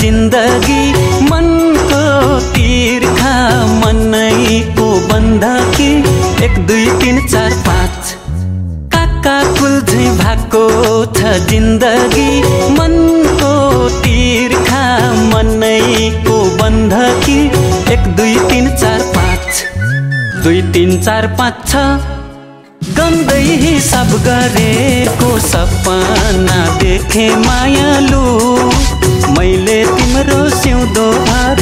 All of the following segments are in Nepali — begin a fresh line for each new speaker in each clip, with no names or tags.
जिन्दगी मनको तिर्खा मनैको बन्दकी एक दुई तिन चार पाँच। काका कुल्झै भएको छ जिन्दगी मनको तिर्खा मनैको बन्दकी एक दुई तिन चार पाँच। दुई तिन चार पाँच छ। गन्दै हिसाब गरेको सपना देखे मायालु। मैले तिम्रो सिउँदो भरेको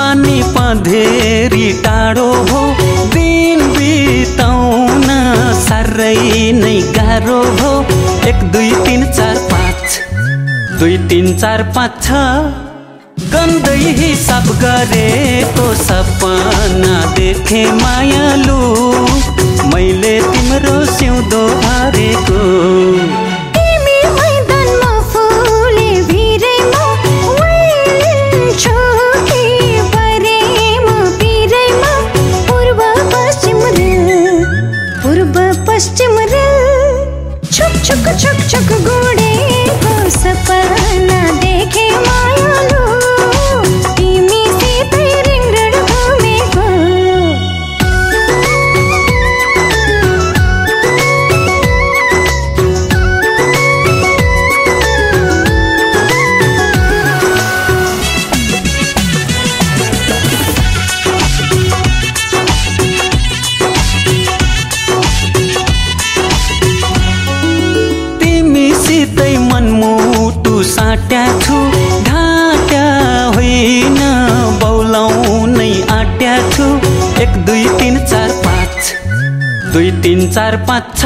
पानी पधेरी टाढो भो दिन बिताउन साह्रै नै गाह्रो भो एक दुई तिन चार पाँच। दुई तिन चार पाँच छ। गन्दै हिसाब गरेको सपना देखे मायालु। मैले तिम्रो सिउँदो भरेको साट्या छु ढाट्या होइन बौलाउनै आट्या छु। एक दुई तिन चार पाँच। दुई तिन चार पाँच छ।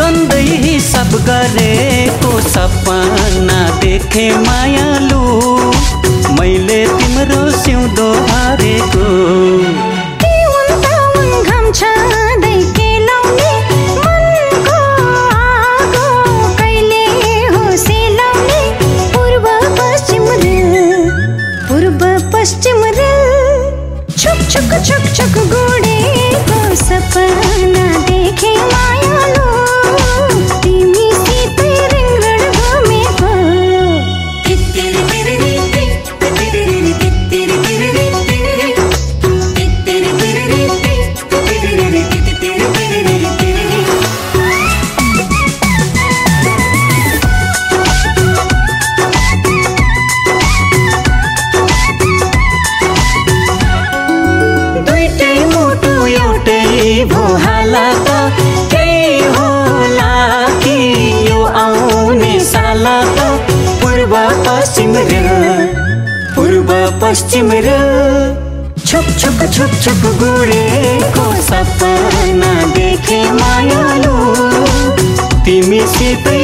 गन्दै हिसाब गरेको सपना देखे मायालु। मैले तिम्रो सिउँदो हरेको
Chuckle पूर्व पश्चिम र। छुप छुप छुप छुप गुडेको सपना देखे मायालो।
तिमी सितै